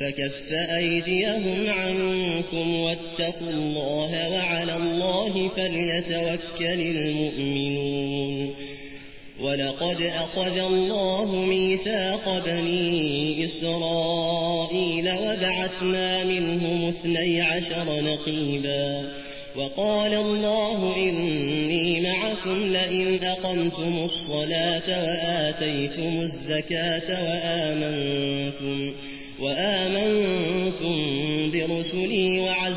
فكف أيديهم عنكم واتقوا الله وعلى الله فليتوكل المؤمنون. ولقد أخذ الله ميثاق بني إسرائيل وبعثنا منهم اثني عشر نقيبا. وقال الله إني معكم لئن أقمتم الصلاة وآتيتم الزكاة وآمنتم.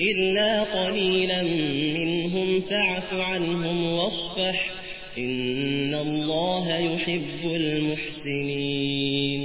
إلا قليلا منهم فاعف عنهم واصفح إن الله يحب المحسنين